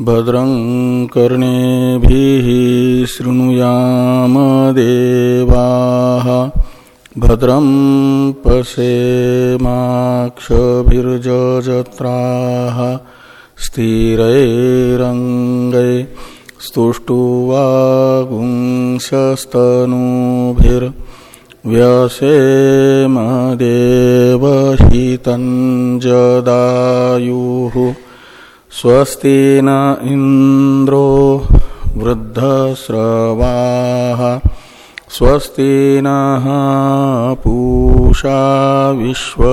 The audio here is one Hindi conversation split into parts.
भद्रं कर्णेभिः शृणुयाम देवाः। भद्रं पशेमाक्षभिर्जत्राः स्थिरैरङ्गै स्तुष्टुवागुंसस्तनूभिर्व्यसेम देवहितञ्जदायुः स्वस्ति न इन्द्रो वृद्धस्रवाः स्वस्ति नः पूषा विश्ववेदाः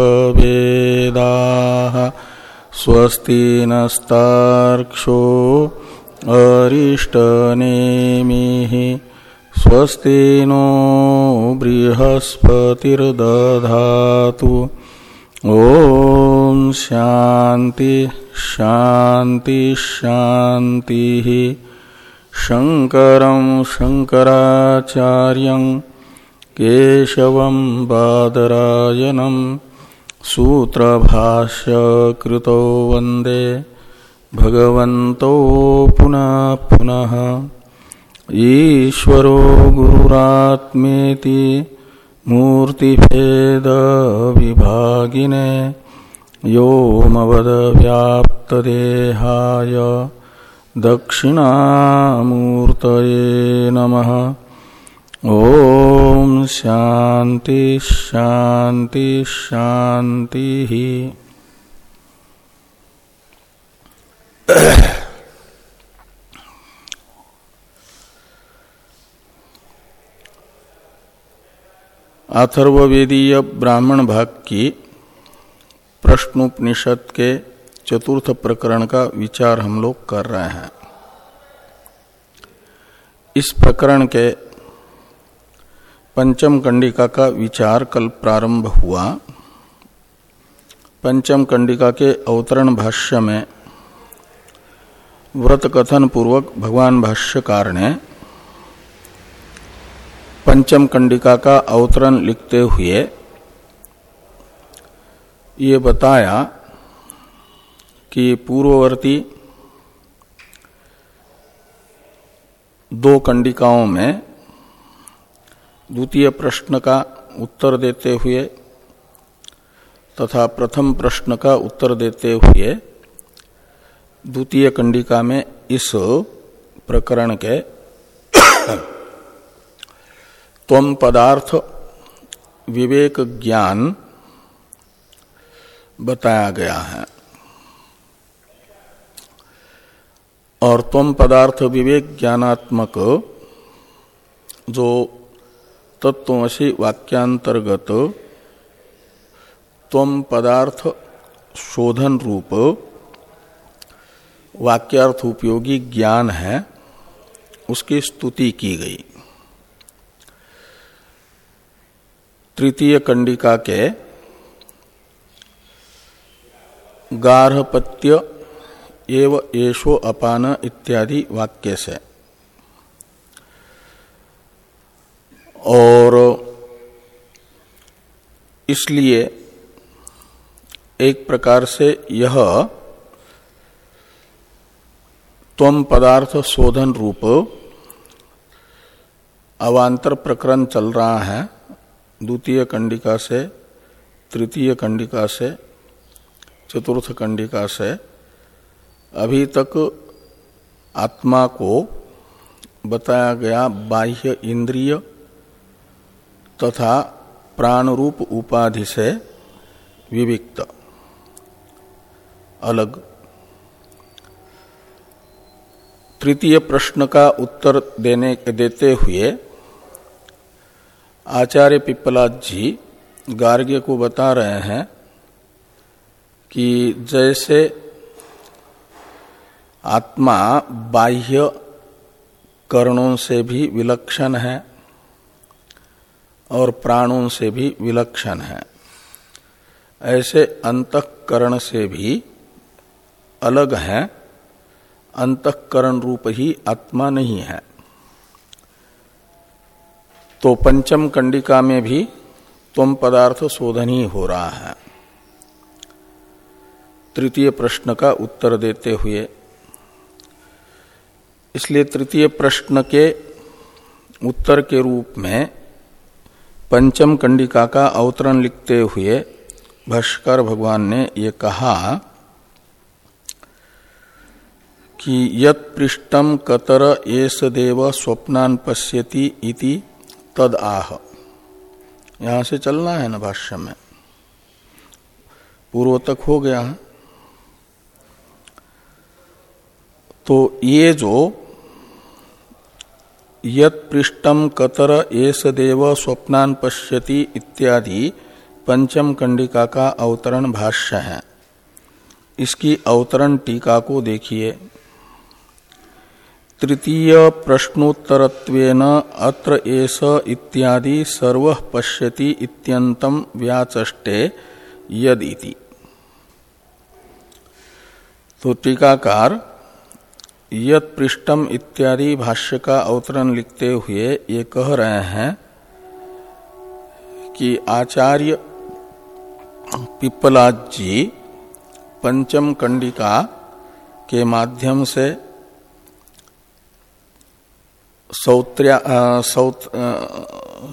स्वस्ति नस्तार्क्षो अरिष्टनेमिः स्वस्ति नो बृहस्पतिर्दधातु। ॐ शान्ति शान्ति शान्तिः। शङ्करं शङ्कराचार्यं केशवं बादरायणं सूत्रभाष्यकृतो वंदे। भगवन्तौ पुनः पुनः। ईश्वरो गुरुरात्मेति मूर्तिभेदविभागिने योमवदव्याप्तदेहाय दक्षिणामूर्तये नमः। ॐ शान्ति शान्ति शान्तिः। अथर्वेदीय ब्राह्मण भाग की प्रश्नोपनिषद के चतुर्थ प्रकरण का विचार हम लोग कर रहे हैं। इस प्रकरण के पंचम कंडिका का विचार कल प्रारंभ हुआ। पंचम कंडिका के अवतरण भाष्य में व्रत कथन पूर्वक भगवान भाष्यकार ने पंचम कंडिका का अवतरण लिखते हुए ये बताया कि पूर्ववर्ती दो कंडिकाओं में द्वितीय प्रश्न का उत्तर देते हुए तथा प्रथम प्रश्न का उत्तर देते हुए द्वितीय कंडिका में इस प्रकरण के तम पदार्थ विवेक ज्ञान बताया गया है। और तम पदार्थ विवेक ज्ञानात्मक जो तत्वसी वाक्यांतर्गत तम पदार्थ शोधन रूप वाक्यार्थ उपयोगी ज्ञान है, उसकी स्तुति की गई। तृतीय कंडिका के गार्हपत्य एव येषो अपान इत्यादि वाक्य से। और इसलिए एक प्रकार से यह तम पदार्थ शोधन रूप अवांतर प्रकरण चल रहा है, द्वितीय कंडिका से, तृतीय कंडिका से, चतुर्थ कंडिका से, अभी तक आत्मा को बताया गया बाह्य इंद्रिय तथा प्राण रूप उपाधि से विविक्त। अलग। तृतीय प्रश्न का उत्तर देने, देते हुए आचार्य पिप्पलाद जी गार्ग्य को बता रहे हैं कि जैसे आत्मा बाह्य करणों से भी विलक्षण है और प्राणों से भी विलक्षण है। ऐसे अंतकरण से भी अलग है। अंतकरण रूप ही आत्मा नहीं है। तो पंचम कंडिका में भी तुम पदार्थ शोधन ही हो रहा है। तृतीय प्रश्न का उत्तर देते हुए, इसलिए तृतीय प्रश्न के उत्तर के रूप में पंचम कंडिका का अवतरण लिखते हुए भाष्कर भगवान ने ये कहा कि यत कतर एस देव स्वप्नान पश्यति इति तद आह। यहाँ से चलना है ना भाष्य में। पूर्व तक हो गया है। तो ये जो यत पृष्ठम कतर एस देव स्वप्नान पश्यति इत्यादि पंचम कंडिका का अवतरण भाष्य है। इसकी अवतरण टीका को देखिए। तृतीय प्रश्नोत्तरत्वेन अत्र इत्यादि सर्व पश्यति इत्यंतम व्याचष्टे यदि तो टीकाकार, यत पृष्ठम इत्यादि भाष्य का अवतरण लिखते हुए ये कह रहे हैं कि आचार्य पिप्पलाज जी पंचम कंडिका के माध्यम से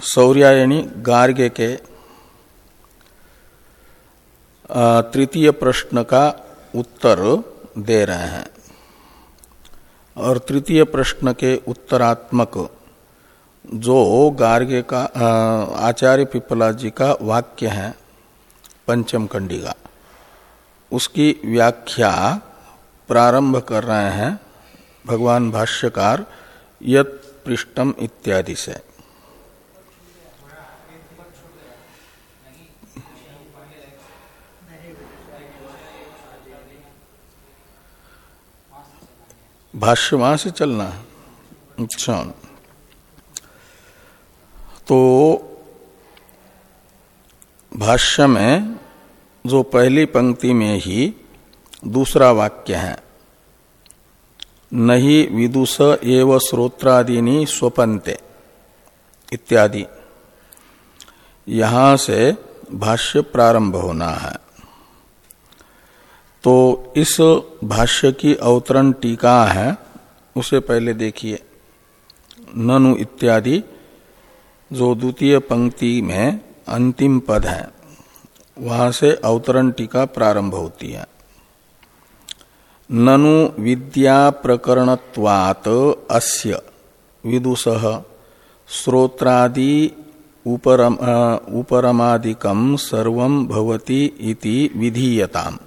सौर्यायणी गार्गे के तृतीय प्रश्न का उत्तर दे रहे हैं। और तृतीय प्रश्न के उत्तरात्मक, जो गार्गे का आचार्य पिपला जी का वाक्य है, पंचम कंडिका उसकी व्याख्या प्रारंभ कर रहे हैं, भगवान भाष्यकार, यत पृष्ठम इत्यादि से। भाष्य वहाँ से चलना अच्छा। तो भाष्य में जो पहली पंक्ति में ही दूसरा वाक्य है नहीं विदुष एव श्रोत्रादीनी स्वपन्ते इत्यादि। यहाँ से भाष्य प्रारंभ होना है। तो इस भाष्य की अवतरण टीका है, उसे पहले देखिए। ननु इत्यादि, जो द्वितीय पंक्ति में अंतिम पद है, वहाँ से अवतरण टीका प्रारंभ होती है। ननु विद्या प्रकरणत्वात अस्य विदुष श्रोत्रादि उपरम, उपरमादिकम सर्व भवति इति विधीयताम।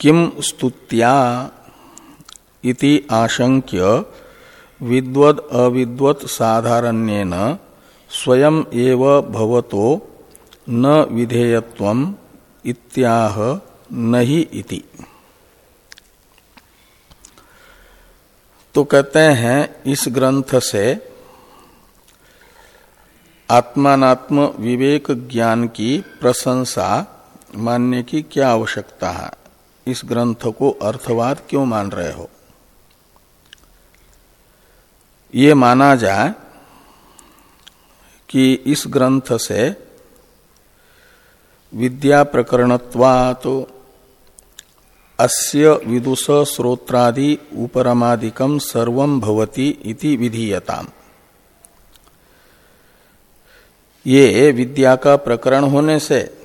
किम स्तुत्या इति आशंक्य विद्वद अविद्वत साधारण्येन स्वयं एव भवतो न विधेयत्वम इत्याह नहीं इति। तो कहते हैं, इस ग्रंथ से आत्मात्म विवेक ज्ञान की प्रशंसा मानने की क्या आवश्यकता है? इस ग्रंथ को अर्थवाद क्यों मान रहे हो? ये माना जाए कि इस ग्रंथ से विद्या प्रकरणत्वा तो अस्य विदुष श्रोत्रादि उपरमादिकम सर्वम भवति इति विधीयताम। ये विद्या का प्रकरण होने से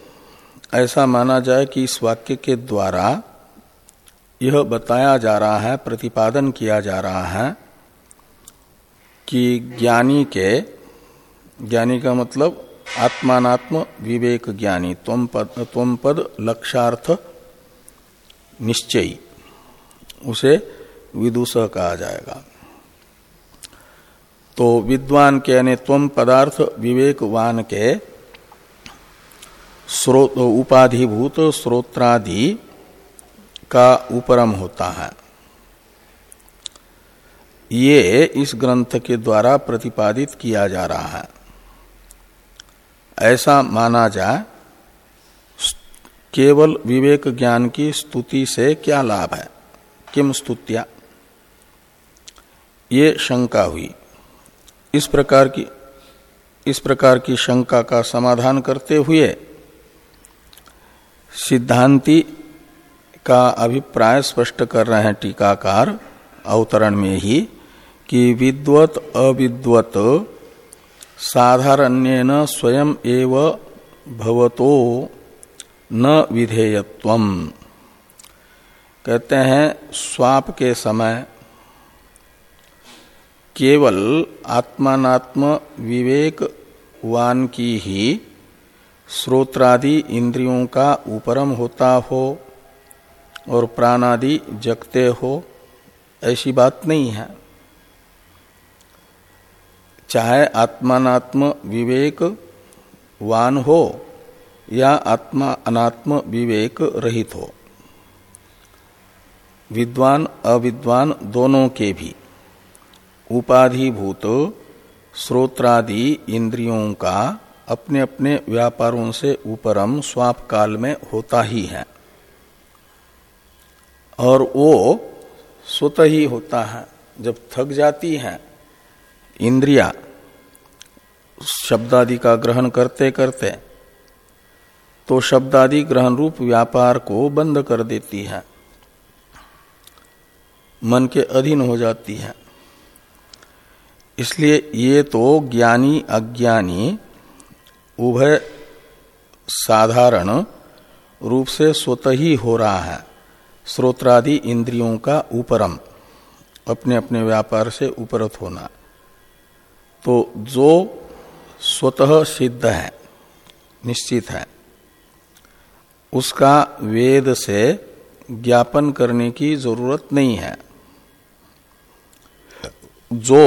ऐसा माना जाए कि इस वाक्य के द्वारा यह बताया जा रहा है प्रतिपादन किया जा रहा है कि ज्ञानी के ज्ञानी का मतलब आत्मात्म विवेक ज्ञानी त्वम पद, त्वम पद लक्षार्थ निश्चयी। उसे विदुष कहा जाएगा। तो विद्वान के यानी तम पदार्थ विवेकवान के उपाधिभूत स्रोत्रादि का उपरम होता है। ये इस ग्रंथ के द्वारा प्रतिपादित किया जा रहा है। ऐसा माना जाए केवल विवेक ज्ञान की स्तुति से क्या लाभ है? किम स्तुत्या? ये शंका हुई। इस प्रकार की, इस प्रकार की शंका का समाधान करते हुए सिद्धांति का अभिप्राय स्पष्ट कर रहे हैं टीकाकार अवतरण में ही कि विद्वत अविद्वत साधारण्य स्वयं एव भवतो न विधेयत्व कहते हैं, स्वाप के समय केवल आत्मात्म विवेक वान की ही श्रोत्रादि इंद्रियों का उपरम होता हो और प्राणादि जगते हो, ऐसी बात नहीं है। चाहे आत्मात्म विवेक वान हो या आत्मा अनात्म विवेक रहित हो। विद्वान, अविद्वान दोनों के भी। उपाधिभूत श्रोत्रादि इंद्रियों का अपने अपने व्यापारों से ऊपरम स्वाप काल में होता ही है। और वो स्वतः ही होता है। जब थक जाती है, इंद्रिया शब्दादि का ग्रहण करते करते तो शब्दादि ग्रहण रूप व्यापार को बंद कर देती है। मन के अधीन हो जाती है। इसलिए ये तो ज्ञानी अज्ञानी उभय साधारण रूप से स्वतः ही हो रहा है। स्रोत्रादि इंद्रियों का ऊपरम अपने अपने व्यापार से उपरत होना। तो जो स्वतः सिद्ध है, निश्चित है। उसका वेद से ज्ञापन करने की ज़रूरत नहीं है। जो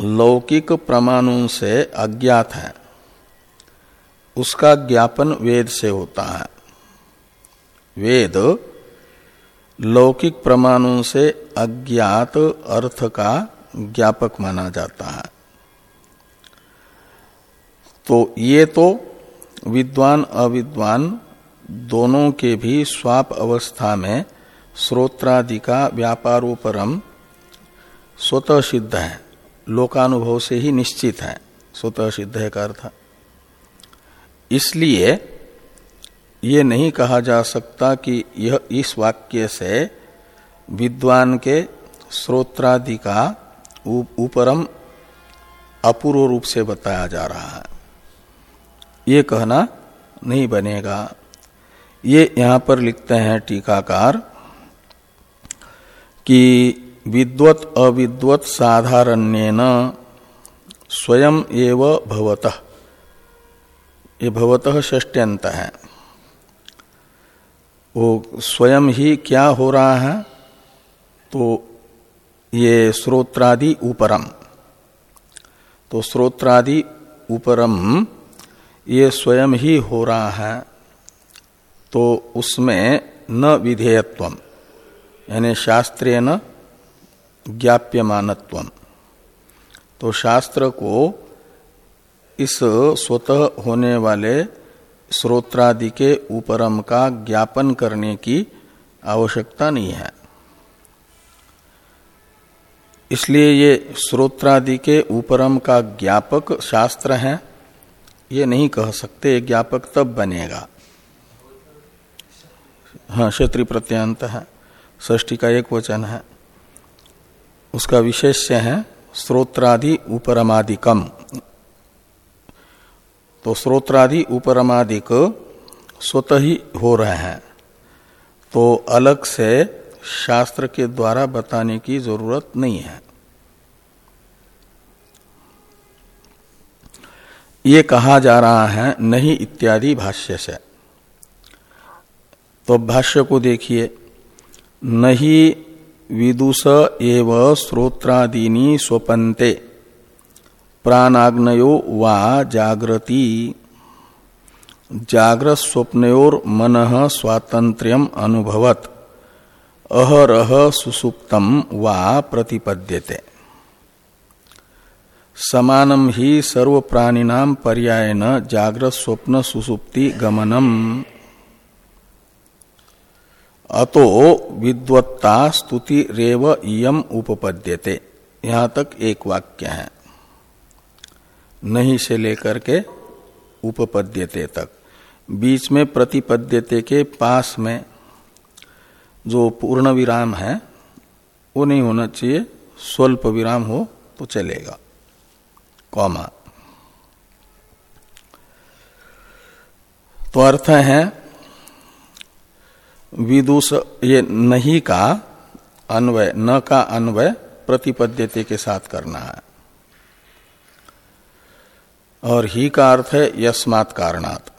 लौकिक प्रमाणों से अज्ञात है, उसका ज्ञापन वेद से होता है। वेद लौकिक प्रमाणों से अज्ञात अर्थ का ज्ञापक माना जाता है। तो ये तो विद्वान अविद्वान दोनों के भी स्वाप अवस्था में श्रोत्रादि का व्यापारोपरम स्वतः सिद्ध है। लोकानुभव से ही निश्चित है। स्वतः सिद्ध है का अर्थ। इसलिए ये नहीं कहा जा सकता कि यह इस वाक्य से विद्वान के श्रोत्रादि का ऊपरम अपूर्व रूप से बताया जा रहा है। ये कहना नहीं बनेगा। ये यहाँ पर लिखते हैं टीकाकार कि विद्वत अविद्वत साधारण्य स्वयं एव भवतः। ये भवतः षष्ट्यंत है। वो स्वयं ही क्या हो रहा है? तो ये श्रोत्रादि उपरम। तो श्रोत्रादि उपरम ये स्वयं ही हो रहा है तो उसमें न विधेयत्व यानी शास्त्रीय न ज्ञाप्यमानत्व तो शास्त्र को इस स्वतः होने वाले श्रोत्रादि के उपरम का ज्ञापन करने की आवश्यकता नहीं है। इसलिए ये श्रोत्रादि के उपरम का ज्ञापक शास्त्र है। ये नहीं कह सकते ज्ञापक तब बनेगा। हाँ क्षेत्रीय प्रत्यंत है ष्टी का एक वचन है। उसका विशेष्य है श्रोत्रादि उपरमादिकम। तो स्रोत्रादि उपरमादिक स्वतः ही हो रहे हैं। तो अलग से शास्त्र के द्वारा बताने की ज़रूरत नहीं है। ये कहा जा रहा है, नहीं इत्यादि भाष्य से। तो भाष्य को देखिए। नहीं विदुष एव श्रोत्रादीनी स्वपन्ते। प्राणाग्नयो वा जागृति। जागृत स्वप्नोर मन स्वातंत्र्यम अनुभवत। अहरह सुसुप्तम वा प्रतिपद्यते। समानम ही सर्व प्राणिनाम पर्यायन जागृत स्वप्न सुसुप्ति गमनम। अतो विद्वत्ता स्तुति रेव इयम उपपद्यते। यहाँ तक एक वाक्य है। नहीं से लेकर के उपपद्यते तक। बीच में प्रतिपद्यते के पास में जो पूर्ण विराम है, वो नहीं होना चाहिए। स्वल्प विराम हो तो चलेगा। कौमा। तो अर्थ है, विदुष ये नहीं का अन्वय, न का अन्वय प्रतिपद्यते के साथ करना है। और ही का अर्थ है यस्मात् कारणात।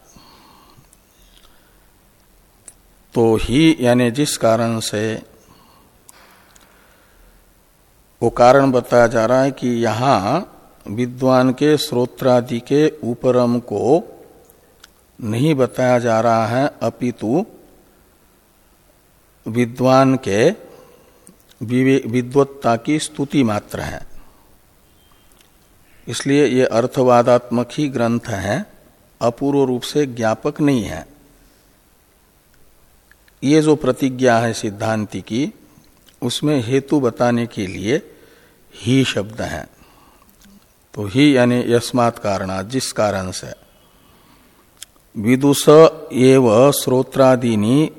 तो ही यानी जिस कारण से वो कारण बताया जा रहा है कि यहाँ विद्वान के स्रोत्रादि के उपरम को नहीं बताया जा रहा है, अपितु विद्वान के विद्वत्ता की स्तुति मात्र है। इसलिए ये अर्थवादात्मक ही ग्रंथ है, अपूर्व रूप से ज्ञापक नहीं है। ये जो प्रतिज्ञा है सिद्धांति की, उसमें हेतु बताने के लिए ही शब्द है। तो ही यानी यस्मात् कारणात, जिस कारण से। विदुष एव श्रोत्रादीनी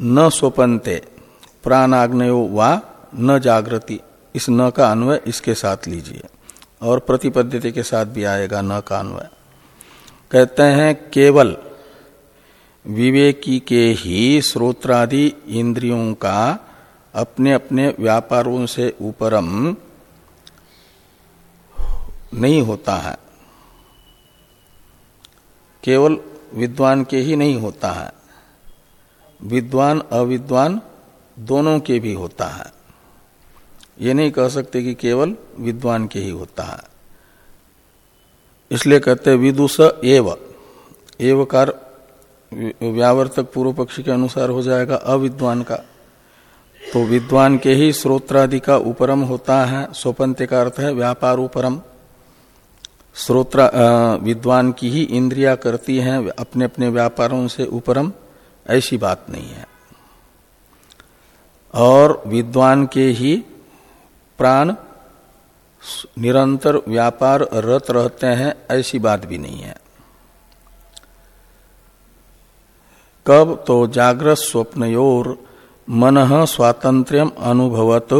न स्वपनते, प्राणाग्नयो वा न जागृति, इस न का अन्वय इसके साथ लीजिए, और प्रतिपद्धति के साथ भी आएगा न का अन्वय। कहते हैं, केवल विवेकी के ही श्रोत्रादि इंद्रियों का अपने अपने व्यापारों से ऊपरम नहीं होता है। केवल विद्वान के ही नहीं होता है। विद्वान, अविद्वान दोनों के भी होता है। ये नहीं कह सकते कि केवल विद्वान के ही होता है। इसलिए कहते हैं, विदुष एव। एवकार व्यावर्तक पूर्व पक्षी के अनुसार हो जाएगा अविद्वान का। तो विद्वान के ही स्रोत्रादि का उपरम होता है सोपंत का अर्थ है व्यापार उपरम स्रोत्र विद्वान की ही इंद्रिया करती हैं अपने अपने व्यापारों से उपरम, ऐसी बात नहीं है। और विद्वान के ही प्राण निरंतर व्यापार रत रहते हैं, ऐसी बात भी नहीं है। कब तो जागृत स्वप्नयोर, मन स्वातंत्र्यम अनुभवत,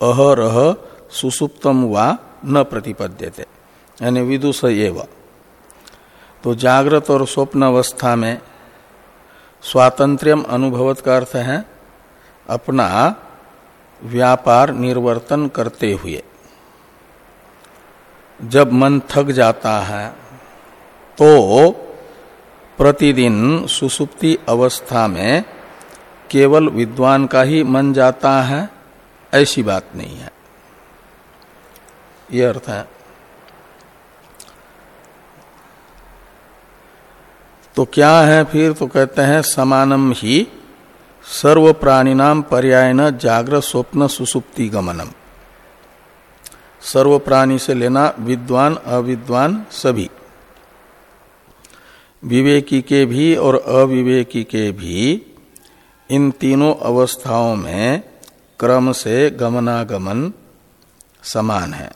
अहरह सुसुप्तम वा न प्रतिपद्यते। यानी विदुष एव। तो जागृत और स्वप्न अवस्था में स्वातंत्र्यम अनुभवत का अर्थ है अपना व्यापार निर्वर्तन करते हुए। जब मन थक जाता है तो प्रतिदिन सुसुप्ति अवस्था में केवल विद्वान का ही मन जाता है, ऐसी बात नहीं है। यह अर्थ है। तो क्या है फिर? तो कहते हैं, समानम ही सर्व प्राणिनाम पर्याय न जागृत स्वप्न सुसुप्ति गमनम। सर्व प्राणी से लेना विद्वान, अविद्वान सभी। विवेकी के भी और अविवेकी के भी इन तीनों अवस्थाओं में क्रम से गमनागमन समान है।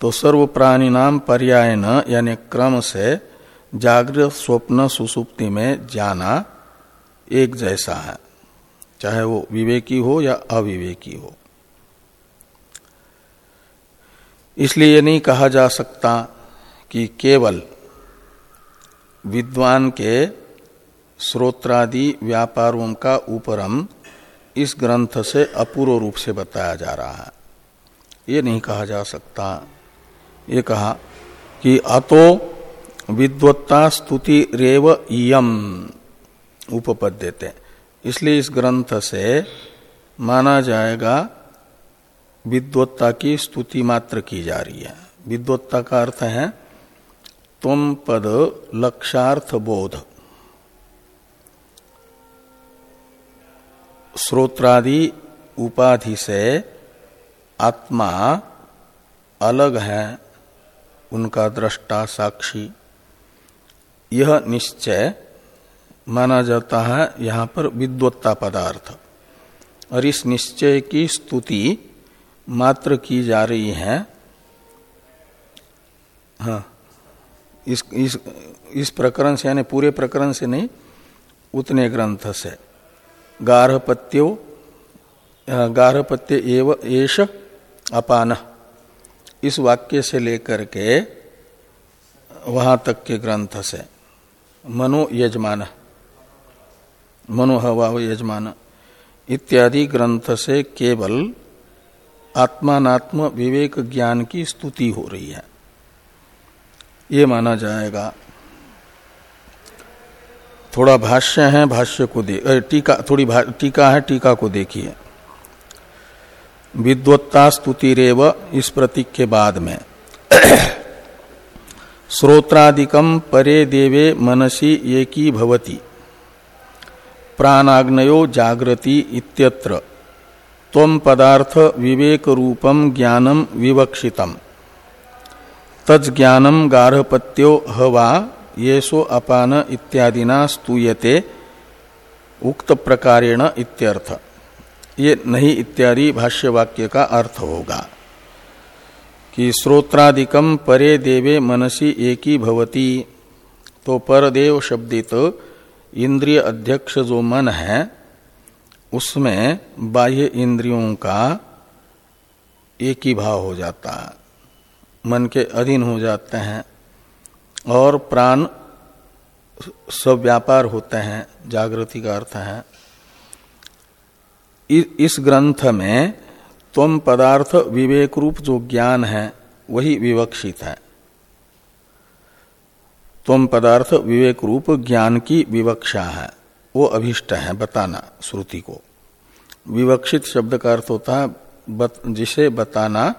तो सर्व प्राणी नाम पर्याय न यानी क्रम से जागृत स्वप्न सुसुप्ति में जाना एक जैसा है, चाहे वो विवेकी हो या अविवेकी हो। इसलिए ये नहीं कहा जा सकता कि केवल विद्वान के श्रोत्रादि व्यापारों का उपरम इस ग्रंथ से अपूर्व रूप से बताया जा रहा है। ये नहीं कहा जा सकता। ये कहा कि अतो विद्वत्ता स्तुति रेव इयम उपपद देते इसलिए इस ग्रंथ से माना जाएगा विद्वत्ता की स्तुति मात्र की जा रही है। विद्वत्ता का अर्थ है तुम पद लक्षार्थ बोध। श्रोत्रादि उपाधि से आत्मा अलग है, उनका दृष्टा साक्षी। यह निश्चय माना जाता है यहाँ पर विद्वत्ता पदार्थ। और इस निश्चय की स्तुति मात्र की जा रही है। हाँ इस इस इस प्रकरण से यानी पूरे प्रकरण से नहीं, उतने ग्रंथ से। गार्हपत्यो गार्हपत्य एव एश अपान। इस वाक्य से लेकर के वहाँ तक के ग्रंथ से। मनो यजमान। मनोहवा यजमान। इत्यादि ग्रंथ से केवल आत्मात्म विवेक ज्ञान की स्तुति हो रही है। ये माना जाएगा। थोड़ा भाष्य है, भाष्य को देख टीका, थोड़ी टीका है, टीका को देखिए। विद्वत्ता स्तुतिरेव इस प्रतीक के बाद में। श्रोत्रादिकम परे देवे मनसी एकी भवती। प्राणाग्नयो जागृति इत्यत्र। तम पदार्थ विवेक रूपम ज्ञानम विवक्षितम। तज्ज्ञानम गार्हपत्यो हवा येसो अपान इत्यादिना स्तूयते उक्त प्रकारेण इत्यर्थ। ये नहीं इत्यादि भाष्य वाक्य का अर्थ होगा। कि श्रोत्रादिकम परे देवे मनसी एकी भवती। तो परदेव शब्दित इंद्रिय अध्यक्ष जो मन है, उसमें बाह्य इंद्रियों का एक ही भाव हो जाता है। मन के अधीन हो जाते हैं और प्राण सब व्यापार होते हैं, जागृति का अर्थ है। इस ग्रंथ में तुम पदार्थ विवेक रूप जो ज्ञान है वही विवक्षित है। तुम पदार्थ विवेक रूप ज्ञान की विवक्षा है वो अभिष्ट है बताना श्रुति को। विवक्षित शब्द का अर्थ होता है बत, जिसे बताना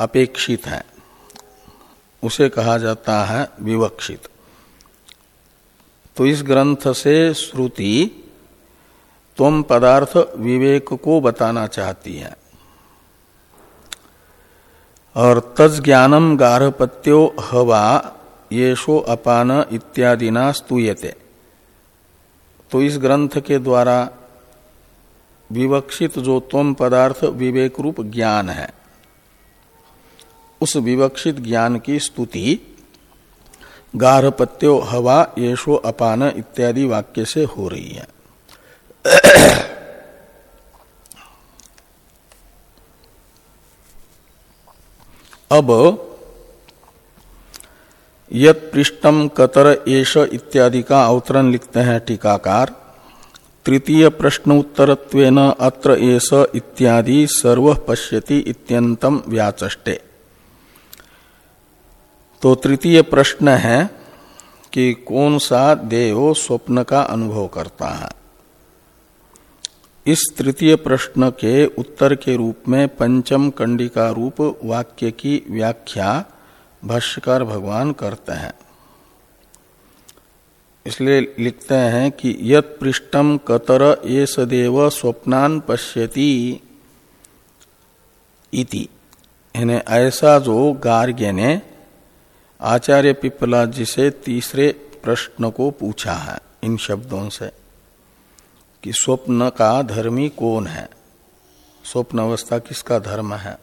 अपेक्षित है उसे कहा जाता है विवक्षित। तो इस ग्रंथ से श्रुति तुम पदार्थ विवेक को बताना चाहती है। और तज ज्ञानम गार्हपत्यो हवा येषो अपान इत्यादि ना स्तूयते। तो इस ग्रंथ के द्वारा विवक्षित जो तुम पदार्थ विवेक रूप ज्ञान है, उस विवक्षित ज्ञान की स्तुति, गार्हपत्यो हवा येषो अपान इत्यादि वाक्य से हो रही है। अब यत पृष्ठम कतर एश इत्यादि का अवतरण लिखते हैं टीकाकार। तृतीय प्रश्न उत्तरत्वेन अत्र इत्यादि सर्व पश्यति इत्यंतम व्याचष्टे। तो तृतीय प्रश्न है कि कौन सा देव स्वप्न का अनुभव करता है? इस तृतीय प्रश्न के उत्तर के रूप में पंचम कंडिका रूप वाक्य की व्याख्या भाष्यकार भगवान करते हैं। इसलिए लिखते हैं कि यत पृष्ठम कतर ये सदैव स्वप्नान इति। ऐसा जो गार्ग्य ने आचार्य पिपला जी से तीसरे प्रश्न को पूछा है इन शब्दों से। कि स्वप्न का धर्मी कौन है? स्वप्न अवस्था किसका धर्म है?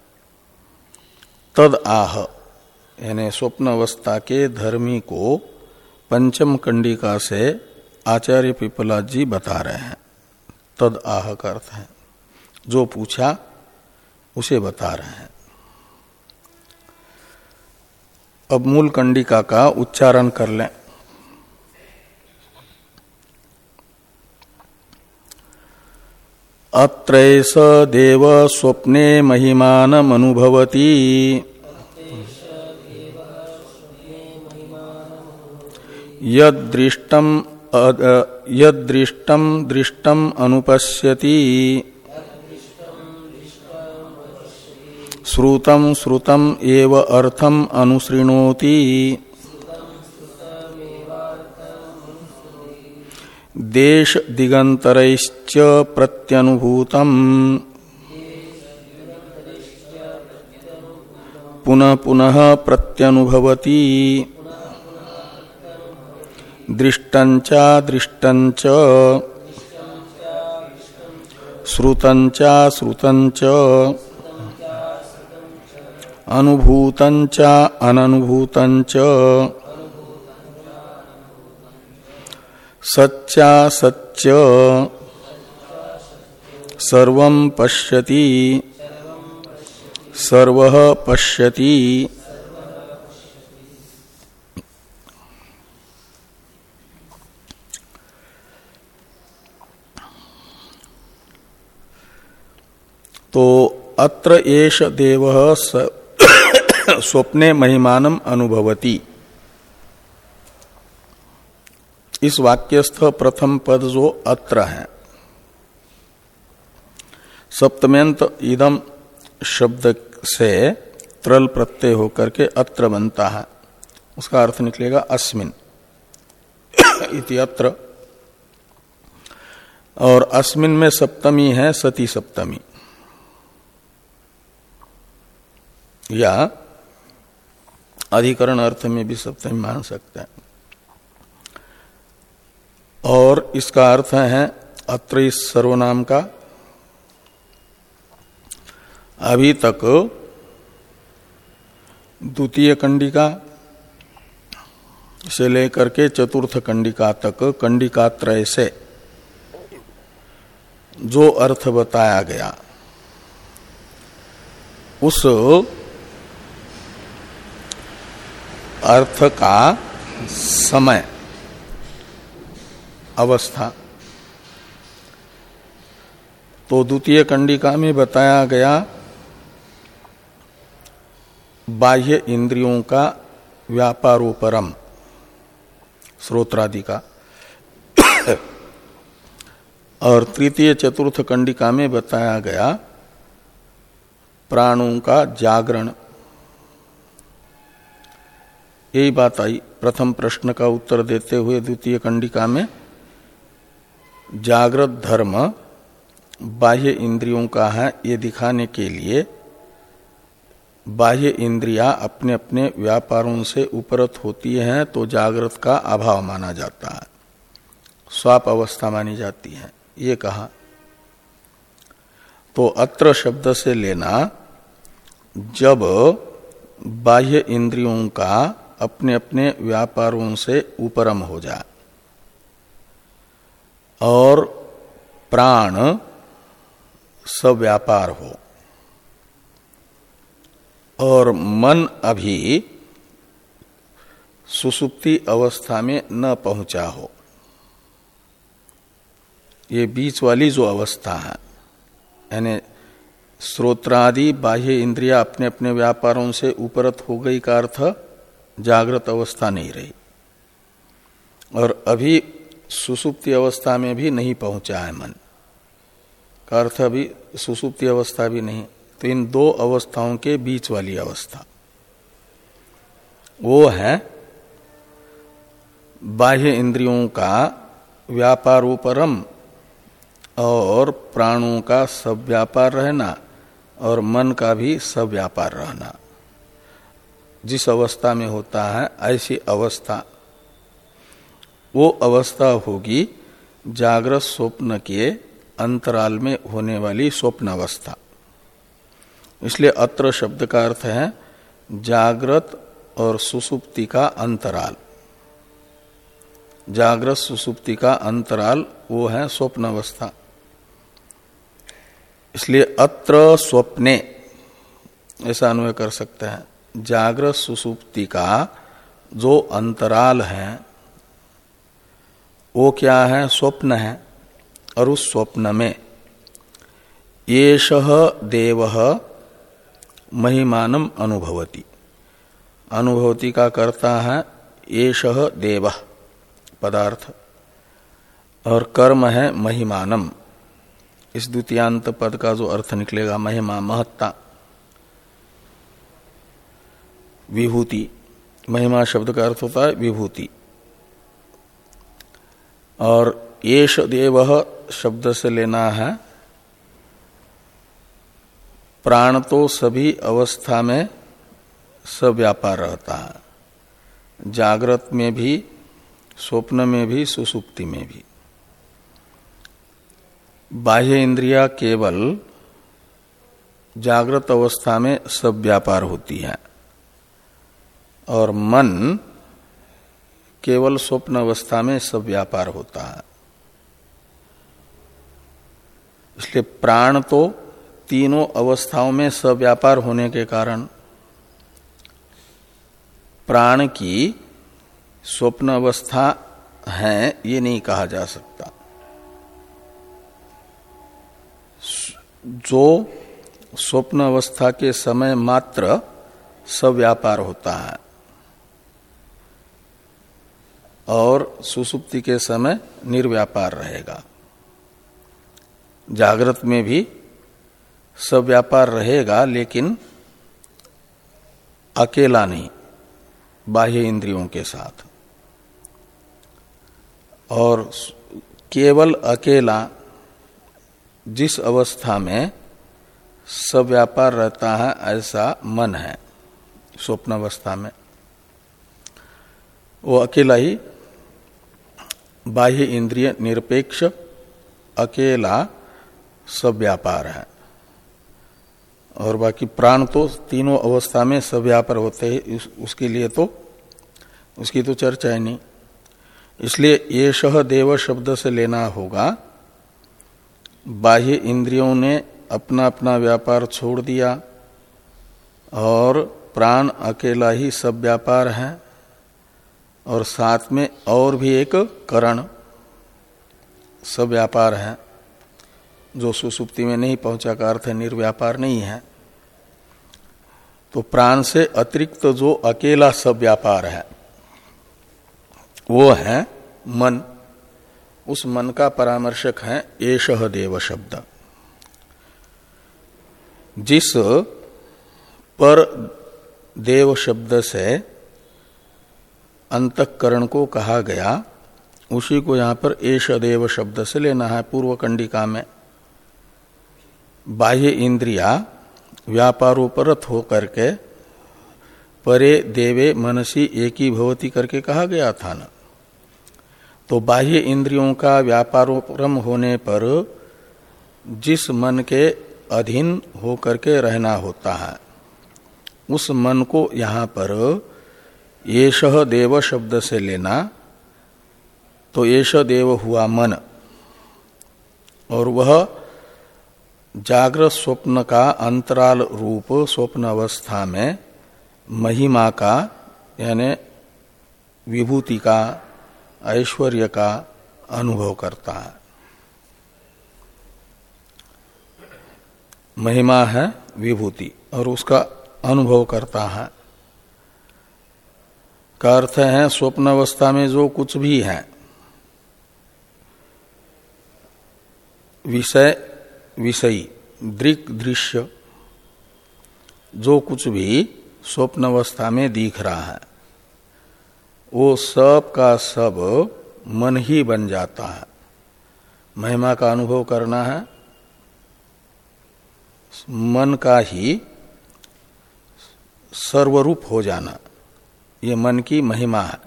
तद आह, यानी स्वप्न अवस्था के धर्मी को पंचम कंडिका से आचार्य पिपला जी बता रहे हैं। तद आह का अर्थ है, जो पूछा, उसे बता रहे हैं। अब मूल कंडिका का उच्चारण कर लें। अत्रैस देव स्वप्ने महिमान अनुभवती यदृष्टम यदृष्टम दृष्टम अनुपश्यति। श्रुतम श्रुतम एव अर्थम अनुसृणोति। देश दिगंतरैश्च प्रत्यनुभूतम। पुनः पुनः प्रत्यनुभवती। दृष्टंचा दृष्टंच श्रुतंचा श्रुतंच अनुभूतंचा अननुभूतंच सच्चा सच्च। सर्व पश्यति। सर्व पश्यति। तो अत्र एष देव स्वप्ने महिमानम अनुभवती। इस वाक्यस्थ प्रथम पद जो अत्र है। सप्तम्यंत इदम शब्द से त्रल प्रत्यय होकर के अत्र बनता है। उसका अर्थ निकलेगा अस्मिन। इति अत्र। और अस्मिन में सप्तमी है सती सप्तमी। या अधिकरण अर्थ में भी सप्तमी मान सकते हैं। और इसका अर्थ है अत्र इस सर्वनाम का। अभी तक द्वितीय कंडिका से लेकर के चतुर्थ कंडिका तक कंडिका त्रय से जो अर्थ बताया गया, उस अर्थ का समय अवस्था। तो द्वितीय कंडिका में बताया गया बाह्य इंद्रियों का व्यापारोपरम, स्रोत्रादि का। और तृतीय चतुर्थ कंडिका में बताया गया प्राणों का जागरण। यही बात आई, प्रथम प्रश्न का उत्तर देते हुए द्वितीय कंडिका में जागृत धर्म बाह्य इंद्रियों का है, ये दिखाने के लिए बाह्य इंद्रिया अपने अपने व्यापारों से उपरत होती हैं तो जागृत का अभाव माना जाता है। स्वाप अवस्था मानी जाती है, ये कहा। तो अत्र शब्द से लेना, जब बाह्य इंद्रियों का अपने अपने व्यापारों से उपरम हो जाए। और प्राण सब व्यापार हो। और मन अभी सुसुप्ति अवस्था में न पहुँचा हो। ये बीच वाली जो अवस्था है, यानी स्रोत्रादि बाह्य इंद्रिया अपने अपने व्यापारों से उपरत हो गई का अर्थ जागृत अवस्था नहीं रही। और अभी सुसुप्ति अवस्था में भी नहीं पहुँचा है मन। का अर्थ अभी सुसुप्ति अवस्था भी नहीं। तो इन दो अवस्थाओं के बीच वाली अवस्था। वो है बाह्य इंद्रियों का व्यापारोपरम और प्राणों का सब व्यापार रहना और मन का भी सब व्यापार रहना। जिस अवस्था में होता है, ऐसी अवस्था वो अवस्था होगी जागृत स्वप्न के अंतराल में होने वाली स्वप्न अवस्था इसलिए अत्र शब्द का अर्थ है जागृत और सुसुप्ति का अंतराल। जागृत सुसुप्ति का अंतराल वो है स्वप्न अवस्था इसलिए अत्र स्वप्ने ऐसा अनुय कर सकते हैं। जागृत सुसुप्ति का जो अंतराल है वो क्या है? स्वप्न है। और उस स्वप्न में येष देव महिमानम अनुभवती। अनुभवती का करता है येष देव, पदार्थ। और कर्म है महिमानम। इस द्वितीयांत पद का जो अर्थ निकलेगा, महिमा, महत्ता। विभूति। महिमा शब्द का अर्थ होता है विभूति। और येष देव शब्द से लेना है। प्राण तो सभी अवस्था में सब व्यापार रहता है। जागृत में भी, स्वप्न में भी, सुसुप्ति में भी। बाह्य इंद्रिया केवल जागृत अवस्था में सब व्यापार होती है। और मन केवल स्वप्न अवस्था में सब व्यापार होता है। इसलिए प्राण तो तीनों अवस्थाओं में सब व्यापार होने के कारण प्राण की स्वप्न अवस्था है, ये नहीं कहा जा सकता। जो स्वप्न अवस्था के समय मात्र सब व्यापार होता है और सुसुप्ति के समय निर्व्यापार रहेगा। जागृत में भी सब व्यापार रहेगा, लेकिन अकेला नहीं, बाह्य इंद्रियों के साथ। और केवल अकेला जिस अवस्था में सब व्यापार रहता है, ऐसा मन है स्वप्न अवस्था में। वो अकेला ही बाह्य इंद्रिय निरपेक्ष, अकेला सब व्यापार है। और बाकी प्राण तो तीनों अवस्था में सब व्यापार होते हैं उसके लिए तो उसकी तो चर्चा ही नहीं। इसलिए ये शह देव शब्द से लेना होगा। बाह्य इंद्रियों ने अपना अपना व्यापार छोड़ दिया, और प्राण अकेला ही सब व्यापार है। और साथ में और भी एक करण। सब व्यापार है। जो सुसुप्ति में नहीं पहुँचा का अर्थ निर्व्यापार नहीं है। तो प्राण से अतिरिक्त जो अकेला सब व्यापार है, वो है मन। उस मन का परामर्शक है एष देव शब्द। जिस पर देव शब्द से अंतकरण को कहा गया, उसी को यहाँ पर एष देव शब्द से लेना है पूर्व कंडिका में। बाह्य इंद्रिया व्यापारोपरत होकर के परे देवे मनसी एकी भवती करके कहा गया था ना। तो बाह्य इंद्रियों का व्यापारोपरम होने पर जिस मन के अधीन होकर के रहना होता है, उस मन को यहाँ पर येष देव शब्द से लेना तो येष देव हुआ मन। और वह जागृत स्वप्न का अंतराल रूप स्वप्न अवस्था में महिमा का, यानी विभूति का, ऐश्वर्य का अनुभव करता है। महिमा है विभूति, और उसका अनुभव करता है। का अर्थ है स्वप्न अवस्था में जो कुछ भी है, विषय, विषयी, दृक दृश्य, जो कुछ भी स्वप्न अवस्था में दिख रहा है, वो सब का सब मन ही बन जाता है। महिमा का अनुभव करना है, मन का ही सर्वरूप हो जाना। ये मन की महिमा है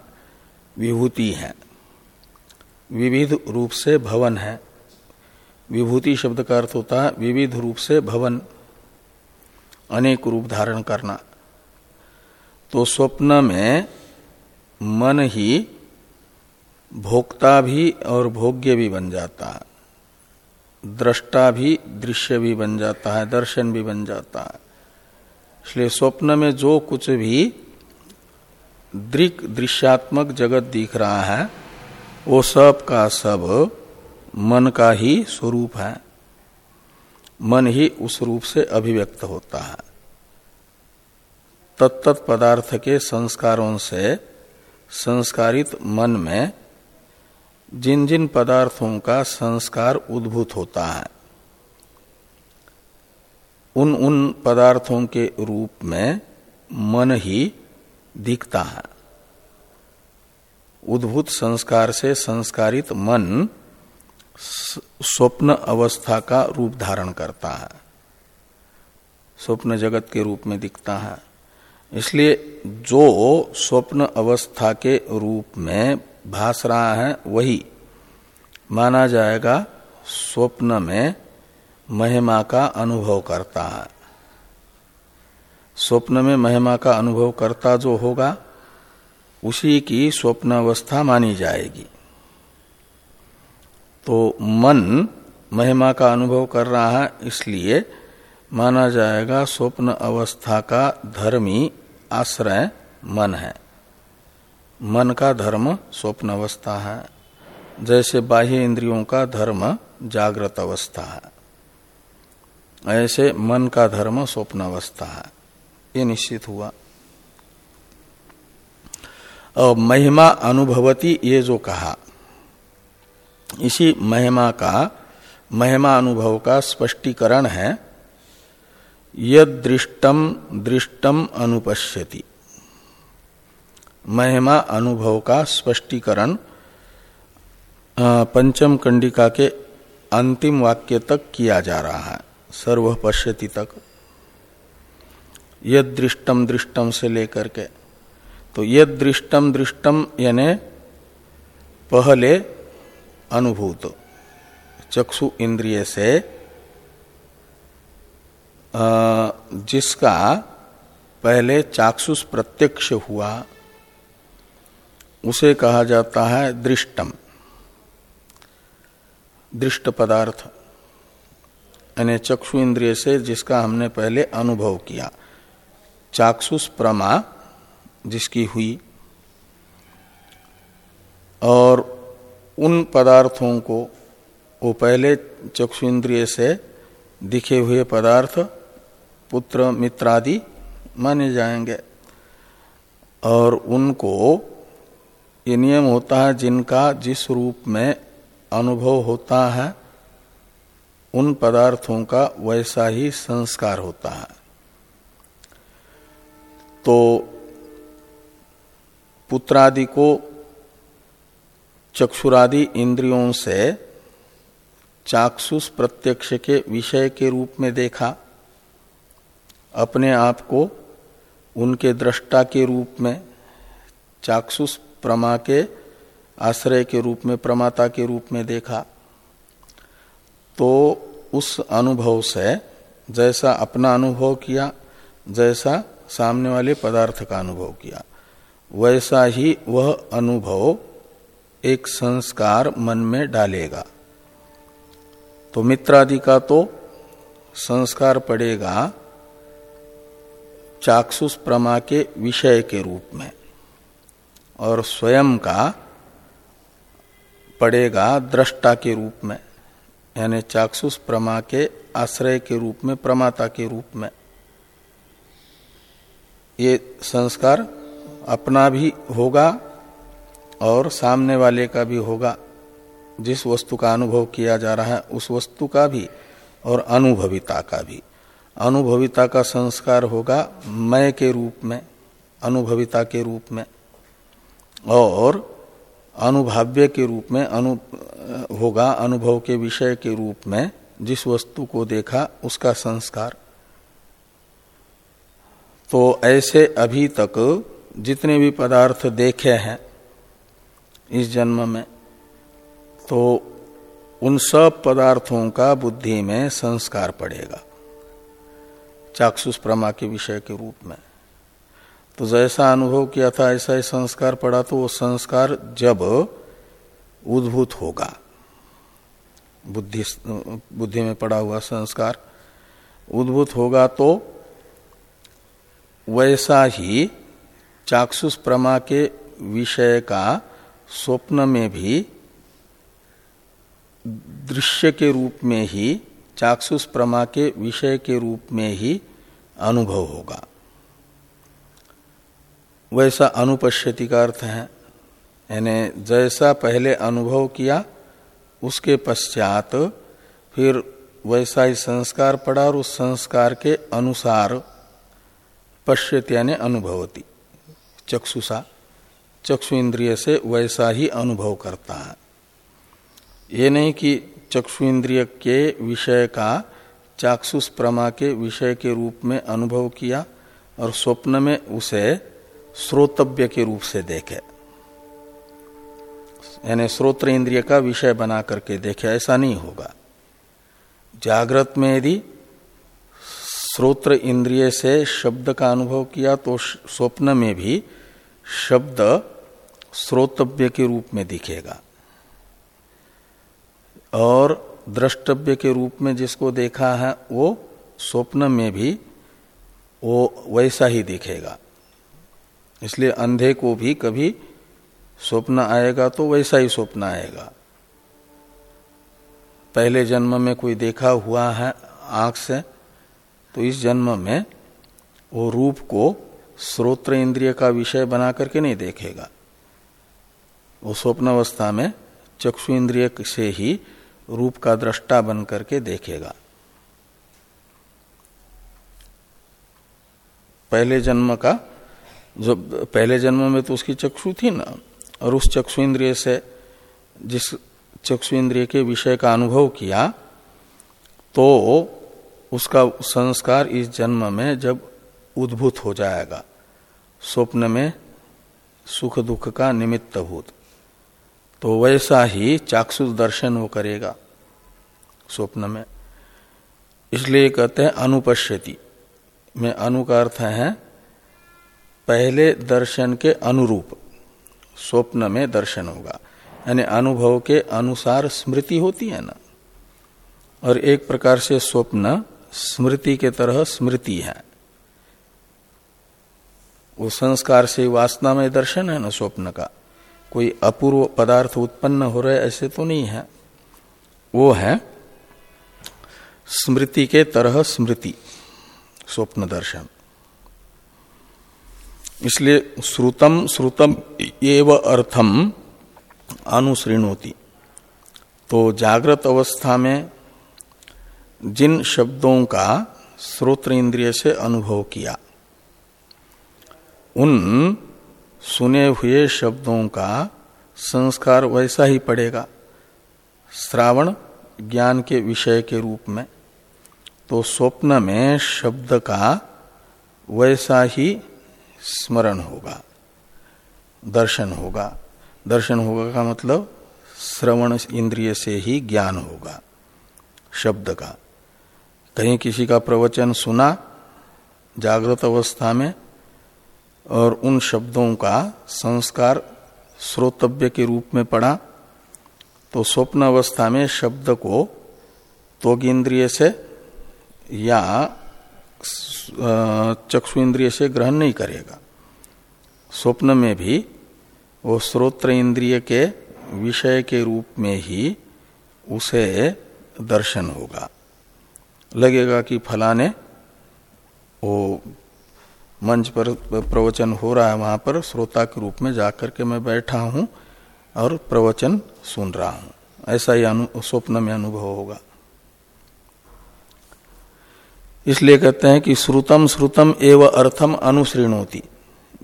विभूति है। विविध रूप से भवन है। विभूति शब्द का अर्थ होता है विविध रूप से भवन। अनेक रूप धारण करना। तो स्वप्न में मन ही भोक्ता भी और भोग्य भी बन जाता है। दृष्टा भी दृश्य भी बन जाता है, दर्शन भी बन जाता है। इसलिए स्वप्न में जो कुछ भी दृक दृश्यात्मक जगत दिख रहा है, वो सब का सब मन का ही स्वरूप है। मन ही उस रूप से अभिव्यक्त होता है। तत्त पदार्थ के संस्कारों से संस्कारित मन में जिन जिन पदार्थों का संस्कार उद्भूत होता है, उन उन पदार्थों के रूप में मन ही दिखता है। उद्भूत संस्कार से संस्कारित मन स्वप्न अवस्था का रूप धारण करता है। स्वप्न जगत के रूप में दिखता है। इसलिए जो स्वप्न अवस्था के रूप में भास रहा है, वही माना जाएगा स्वप्न में महिमा का अनुभव करता है। स्वप्न में महिमा का अनुभव करता जो होगा, उसी की स्वप्न अवस्था मानी जाएगी। तो मन महिमा का अनुभव कर रहा है, इसलिए माना जाएगा स्वप्न अवस्था का धर्मी आश्रय मन है। मन का धर्म स्वप्न अवस्था है। जैसे बाह्य इंद्रियों का धर्म जागृत अवस्था है। ऐसे मन का धर्म स्वप्न अवस्था है। ये निश्चित हुआ। और महिमा अनुभवती ये जो कहा, इसी महिमा का, महिमा अनुभव का स्पष्टीकरण है यद दृष्टम दृष्टम अनुपश्यति। महिमा अनुभव का स्पष्टीकरण पंचम कंडिका के अंतिम वाक्य तक किया जा रहा है सर्व पश्यति तक। यद दृष्टम दृष्टम से लेकर के। तो यद दृष्टम दृष्टम यानी पहले अनुभूत। चक्षु इंद्रिय से जिसका पहले चाक्षुष प्रत्यक्ष हुआ, उसे कहा जाता है दृष्टम दृष्ट पदार्थ, यानी चक्षु इंद्रिय से जिसका हमने पहले अनुभव किया। चाक्षुष प्रमा जिसकी हुई और उन पदार्थों को, वो पहले चक्षु इंद्रिय से दिखे हुए पदार्थ, पुत्र, मित्र आदि माने जाएँगे। और उनको ये नियम होता है, जिनका जिस रूप में अनुभव होता है, उन पदार्थों का वैसा ही संस्कार होता है। तो पुत्रादि को चक्षुरादि इंद्रियों से चाक्षुष प्रत्यक्ष के विषय के रूप में देखा, अपने आप को उनके दृष्टा के रूप में, चाक्षुष प्रमा के आश्रय के रूप में, प्रमाता के रूप में देखा। तो उस अनुभव से जैसा अपना अनुभव किया, जैसा सामने वाले पदार्थ का अनुभव किया। वैसा ही वह अनुभव एक संस्कार मन में डालेगा। तो मित्रादि का तो संस्कार पड़ेगा चाक्षुष प्रमा के विषय के रूप में। और स्वयं का पड़ेगा दृष्टा के रूप में, यानी चाक्षुष प्रमा के आश्रय के रूप में, प्रमाता के रूप में। ये संस्कार अपना भी होगा और सामने वाले का भी होगा। जिस वस्तु का अनुभव किया जा रहा है, उस वस्तु का भी और अनुभविता का भी। अनुभविता का संस्कार होगा मैं के रूप में, अनुभविता के रूप में और अनुभाव्य के रूप में, अनु, होगा अनुभव के विषय के रूप में जिस वस्तु को देखा, उसका संस्कार। तो ऐसे अभी तक जितने भी पदार्थ देखे हैं इस जन्म में तो उन सब पदार्थों का बुद्धि में संस्कार पड़ेगा। चाक्षुष प्रमा के विषय के रूप में। तो जैसा अनुभव किया था, ऐसा ही संस्कार पड़ा तो वो संस्कार जब उद्भूत होगा। बुद्धि बुद्धि में पड़ा हुआ संस्कार उद्भूत होगा तो वैसा ही चाक्षुष प्रमा के विषय का स्वप्न में भी, दृश्य के रूप में ही, चाक्षुष प्रमा के विषय के रूप में ही अनुभव होगा। वैसा अनुपश्यति का अर्थ है, यानी जैसा पहले अनुभव किया, उसके पश्चात फिर वैसा ही संस्कार पड़ा और उस संस्कार के अनुसार पश्यत यानी अनुभवती। चक्षुषा। चक्षु इंद्रिय से वैसा ही अनुभव करता है। ये नहीं कि चक्षु इंद्रिय के विषय का चाक्षुष प्रमा के विषय के रूप में अनुभव किया और स्वप्न में उसे श्रोतव्य के रूप से देखे। यानी श्रोत्र इंद्रिय का विषय बना करके देखे, ऐसा नहीं होगा। जागृत में यदि श्रोत्र इंद्रिय से शब्द का अनुभव किया तो स्वप्न में भी शब्द श्रोतव्य के रूप में दिखेगा। और द्रष्टव्य के रूप में जिसको देखा है, वो स्वप्न में भी वो वैसा ही दिखेगा। इसलिए अंधे को भी कभी स्वप्न आएगा तो वैसा ही स्वप्न आएगा। पहले जन्म में कोई देखा हुआ है आँख से तो इस जन्म में वो रूप को श्रोत्र इंद्रिय का विषय बना करके नहीं देखेगा। वो स्वप्न अवस्था में चक्षु इंद्रिय से ही रूप का दृष्टा बन करके देखेगा। पहले जन्म का जो पहले जन्म में तो उसकी चक्षु थी ना, और उस चक्षु इंद्रिय से जिस चक्षु इंद्रिय के विषय का अनुभव किया तो उसका संस्कार इस जन्म में जब उद्भूत हो जाएगा, स्वप्न में सुख दुख का निमित्त भूत तो वैसा ही चाक्षुष दर्शन वो करेगा स्वप्न में। इसलिए कहते हैं, अनुपश्यति। में अनु का अर्थ है, पहले दर्शन के अनुरूप, स्वप्न में दर्शन होगा। यानी अनुभव के अनुसार स्मृति होती है ना। और एक प्रकार से स्वप्न स्मृति के तरह स्मृति है। वो संस्कार से वासना में दर्शन है ना स्वप्न का। कोई अपूर्व पदार्थ उत्पन्न हो रहे ऐसे तो नहीं है। वो है स्मृति के तरह स्मृति, स्वप्न दर्शन। इसलिए श्रुतम श्रुतम एव अर्थम अनुसृणोति। तो जागृत अवस्था में जिन शब्दों का श्रोत्र इंद्रिय से अनुभव किया, उन सुने हुए शब्दों का संस्कार वैसा ही पड़ेगा। श्रावण ज्ञान के विषय के रूप में तो स्वप्न में शब्द का वैसा ही स्मरण होगा, दर्शन होगा। दर्शन होगा का मतलब श्रवण इंद्रिय से ही ज्ञान होगा, शब्द का। कहीं किसी का प्रवचन सुना, जागृत अवस्था में, और उन शब्दों का संस्कार श्रोतव्य के रूप में पड़ा तो स्वप्न अवस्था में शब्द को तोग इंद्रिय से या चक्षु इंद्रिय से ग्रहण नहीं करेगा। स्वप्न में भी वो श्रोत्र इंद्रिय के विषय के रूप में ही उसे दर्शन होगा। लगेगा कि फलाने वो मंच पर प्रवचन हो रहा है वहाँ पर, श्रोता के रूप में जाकर के मैं बैठा हूँ और प्रवचन सुन रहा हूँ। ऐसा ही स्वप्न में अनुभव होगा। इसलिए कहते हैं कि श्रुतम श्रुतम एवं अर्थम अनुश्रीणोति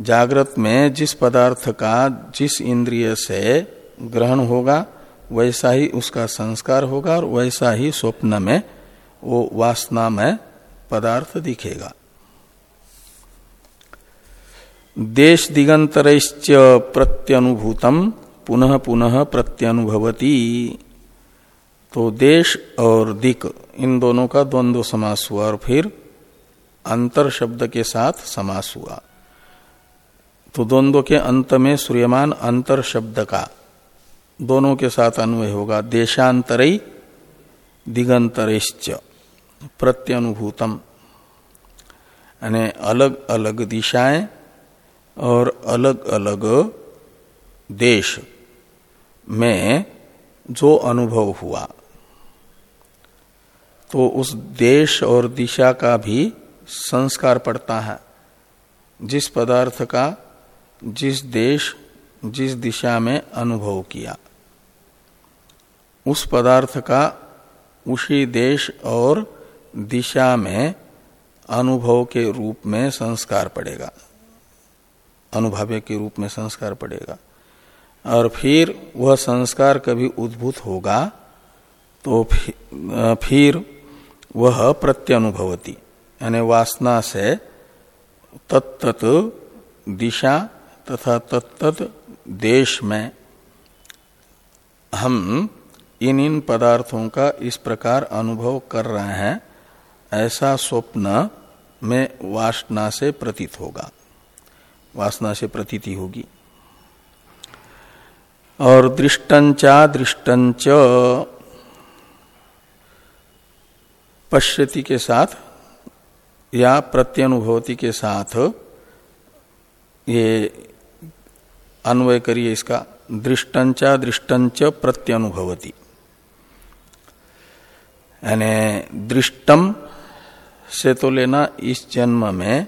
जागृत में जिस पदार्थ का, जिस इंद्रिय से ग्रहण होगा, वैसा ही उसका संस्कार होगा और वैसा ही स्वप्न में वो वासना में पदार्थ दिखेगा। देश दिगंतर प्रत्यनुभूतम, पुनः पुनः प्रत्यनुभवती। तो देश और दिक, इन दोनों का द्वंद्व समास हुआ और फिर अंतर शब्द के साथ समास हुआ। तो द्वंद्व के अंत में सूर्यमान अंतर शब्द का दोनों के साथ अन्वय होगा। देशांतरई दिगंतरेश्च। प्रत्यनुभूतम। यानी अलग अलग दिशाएँ और अलग अलग देश में जो अनुभव हुआ। तो उस देश और दिशा का भी संस्कार पड़ता है। जिस पदार्थ का, जिस देश, जिस दिशा में अनुभव किया, उस पदार्थ का उसी देश और दिशा में अनुभव के रूप में संस्कार पड़ेगा। अनुभाव्य के रूप में संस्कार पड़ेगा। और फिर वह संस्कार कभी उद्भूत होगा तो फिर वह प्रत्यनुभवती, यानी वासना से तत्त दिशा तथा तत्त देश में हम इन इन पदार्थों का इस प्रकार अनुभव कर रहे हैं। ऐसा स्वप्न में वासना से प्रतीत होगा। वासना से प्रतीति होगी। और दृष्टंचा दृष्टंच पश्यति के साथ या प्रत्यनुभवती के साथ ये अन्वय करिए इसका। दृष्टंचा दृष्टंच प्रत्यनुभवती। यानी दृष्टम से तो लेना इस जन्म में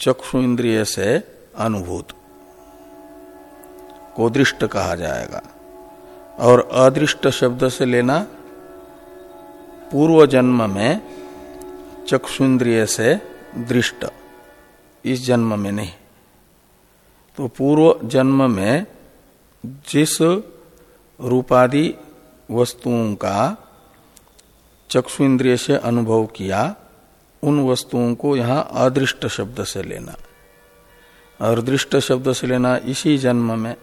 चक्षु इंद्रिय से अनुभूत। को दृष्ट कहा जाएगा। और अदृष्ट शब्द से लेना पूर्व जन्म में चक्षुन्द्रिय से दृष्ट। इस जन्म में नहीं। तो पूर्व जन्म में जिस रूपादि वस्तुओं का चक्षु इंद्रिय से अनुभव किया, उन वस्तुओं को यहाँ अदृष्ट शब्द से लेना। और दृष्ट शब्द से लेना इसी जन्म में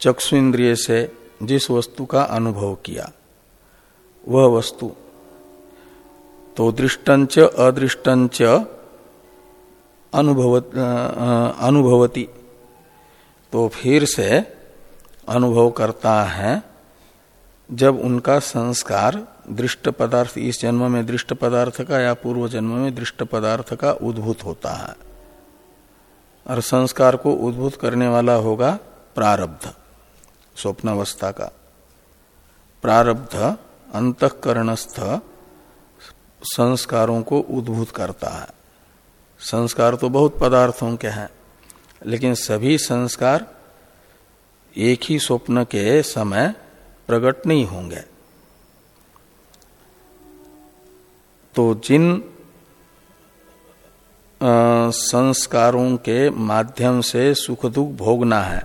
चक्षु इंद्रिय से जिस वस्तु का अनुभव किया। वह वस्तु तो दृष्टंच अदृष्टंच अनुभव अनुभवती। तो फिर से अनुभव करता है जब उनका संस्कार दृष्ट पदार्थ इस जन्म में दृष्ट पदार्थ का या पूर्व जन्म में दृष्ट पदार्थ का उद्भूत होता है। और संस्कार को उद्भूत करने वाला होगा प्रारब्ध, स्वप्नावस्था का। प्रारब्ध, अंतकरणस्थ, संस्कारों को उद्भूत करता है। संस्कार तो बहुत पदार्थों के हैं, लेकिन सभी संस्कार एक ही स्वप्न के समय प्रकट नहीं होंगे। तो जिन संस्कारों के माध्यम से सुख दुख भोगना है,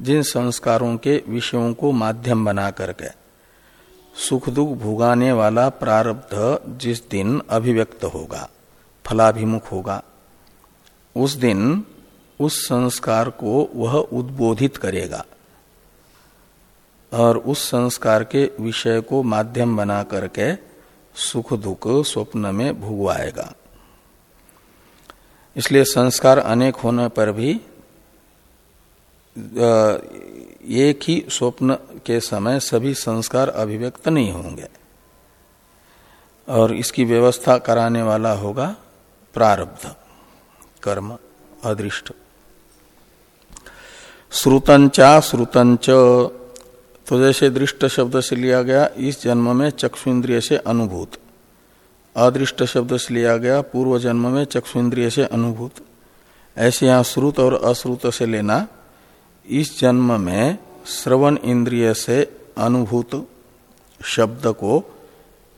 जिन संस्कारों के विषयों को माध्यम बना करके सुख दुख भोगाने वाला प्रारब्ध जिस दिन अभिव्यक्त होगा, फलाभिमुख होगा, उस दिन उस संस्कार को वह उद्बोधित करेगा और उस संस्कार के विषय को माध्यम बना करके सुख दुख स्वप्न में भुगवाएगा इसलिए संस्कार अनेक होने पर भी एक ही स्वप्न के समय सभी संस्कार अभिव्यक्त नहीं होंगे। और इसकी व्यवस्था कराने वाला होगा प्रारब्ध, कर्म, अदृष्ट। श्रुतंचा श्रुतंच तो जैसे दृष्ट शब्द से लिया गया इस जन्म में चक्षु इंद्रिय से अनुभूत। अदृष्ट शब्द से लिया गया पूर्व जन्म में चक्षु इंद्रिय से अनुभूत। ऐसे यहाँ श्रुत और अश्रुत से लेना इस जन्म में श्रवण इंद्रिय से अनुभूत शब्द को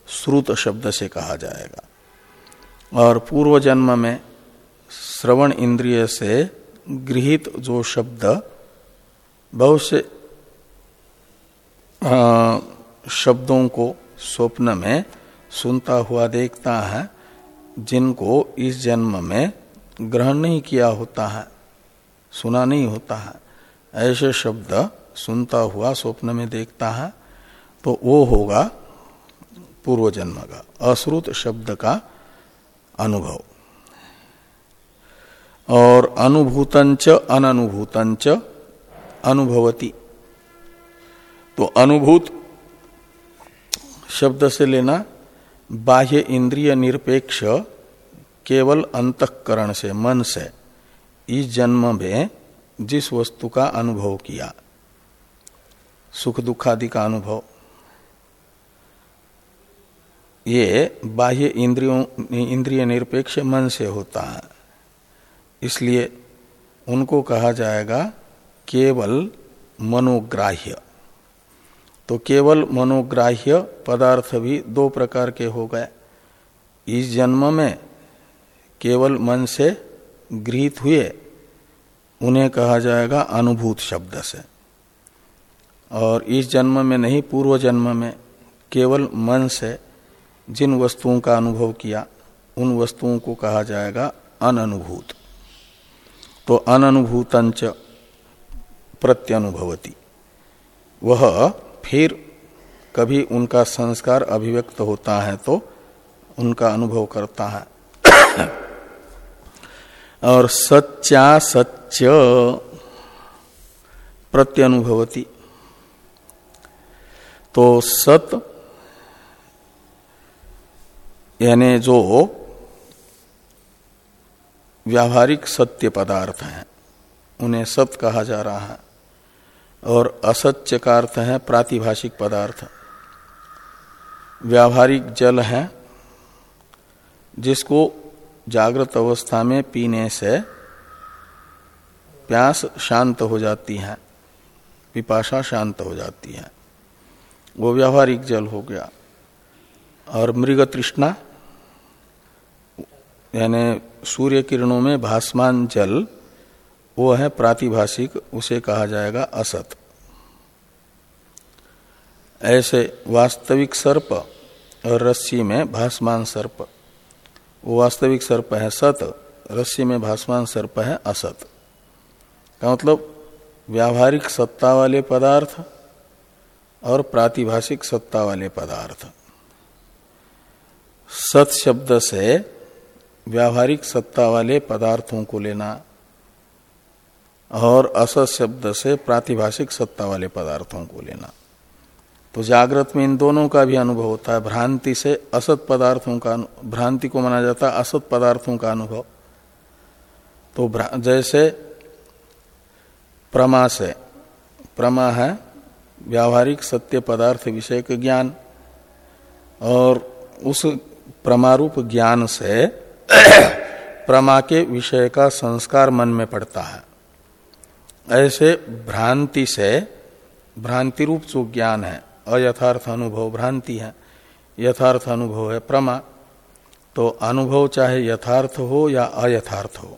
श्रुत शब्द से कहा जाएगा। और पूर्व जन्म में श्रवण इंद्रिय से गृहित जो शब्द बहुत से शब्दों को स्वप्न में सुनता हुआ देखता है, जिनको इस जन्म में ग्रहण नहीं किया होता है, सुना नहीं होता है। ऐसे शब्द सुनता हुआ स्वप्न में देखता है तो वो होगा पूर्व जन्म का, अश्रुत शब्द का अनुभव। और अनुभूतंच अनुभूतंच अनुभवती। तो अनुभूत शब्द से लेना बाह्य इंद्रिय निरपेक्ष केवल अंतकरण से, मन से। इस जन्म में जिस वस्तु का अनुभव किया, सुख दुखादि का अनुभव, ये बाह्य इंद्रियों, इंद्रिय निरपेक्ष मन से होता है। इसलिए उनको कहा जाएगा केवल मनोग्राह्य। तो केवल मनोग्राह्य पदार्थ भी दो प्रकार के हो गए। इस जन्म में केवल मन से गृहित हुए, उन्हें कहा जाएगा अनुभूत शब्द से। और इस जन्म में नहीं, पूर्व जन्म में केवल मन से जिन वस्तुओं का अनुभव किया, उन वस्तुओं को कहा जाएगा अननुभूत। तो अननुभूतंच प्रत्यनुभवती। वह फिर कभी उनका संस्कार अभिव्यक्त होता है तो उनका अनुभव करता है। और सच्चा सत्य प्रत्यनुभवती। तो सत यानी जो व्यावहारिक सत्य पदार्थ हैं, उन्हें सत कहा जा रहा है। और असत्य का अर्थ है, प्रातिभाषिक पदार्थ। व्यावहारिक जल है, जिसको जागृत अवस्था में पीने से प्यास शांत हो जाती है, पिपाशा शांत हो जाती है। वो व्यावहारिक जल हो गया। और मृग तृष्णा, यानी सूर्य किरणों में भासमान जल वो है प्रातिभाषिक, उसे कहा जाएगा असत। ऐसे वास्तविक सर्प और रस्सी में भासमान सर्प। वो वास्तविक सर्प है सत, रस्सी में भासमान सर्प है असत। का मतलब व्यावहारिक सत्ता वाले पदार्थ और प्रातिभाषिक सत्ता वाले पदार्थ। सत शब्द से व्यावहारिक सत्ता वाले पदार्थों को लेना और असत शब्द से प्रातिभाषिक सत्ता वाले पदार्थों को लेना। तो जागृत में इन दोनों का भी अनुभव होता है। भ्रांति से असत पदार्थों का भ्रांति को माना जाता है असत पदार्थों का अनुभव। तो जैसे प्रमा से, प्रमा है व्यावहारिक सत्य पदार्थ विषय के ज्ञान और उस प्रमारूप ज्ञान से प्रमा के विषय का संस्कार मन में पड़ता है। ऐसे भ्रांति से भ्रांति रूप जो ज्ञान है, अयथार्थ अनुभव, भ्रांति है, यथार्थ अनुभव है, प्रमा तो अनुभव चाहे यथार्थ हो या अयथार्थ हो,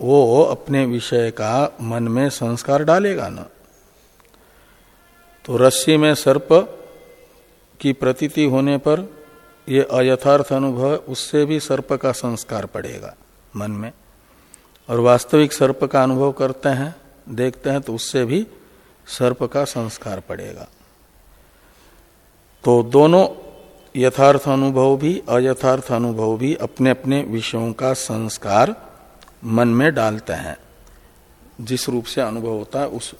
वो अपने विषय का मन में संस्कार डालेगा ना। तो रस्सी में सर्प की प्रतीति होने पर ये अयथार्थ अनुभव, उससे भी सर्प का संस्कार पड़ेगा मन में। और वास्तविक सर्प का अनुभव करते हैं, देखते हैं तो उससे भी सर्प का संस्कार पड़ेगा। तो दोनों यथार्थ अनुभव भी, अयथार्थ अनुभव भी अपने अपने विषयों का संस्कार मन में डालते हैं। जिस रूप से अनुभव होता है, उस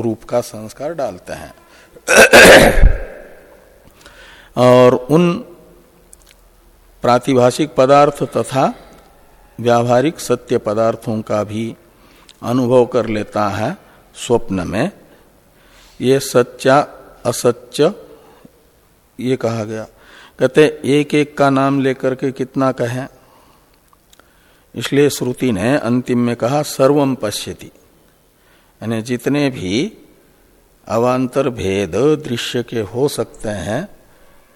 रूप का संस्कार डालते हैं। और उन प्रातिभाषिक पदार्थ तथा व्यावहारिक सत्य पदार्थों का भी अनुभव कर लेता है स्वप्न में। ये सच्चा असत्य ये कहा गया। कहते एक एक का नाम लेकर के कितना कहें? इसलिए श्रुति ने अंतिम में कहा सर्वम पश्यति। यानी जितने भी अवान्तर भेद दृश्य के हो सकते हैं,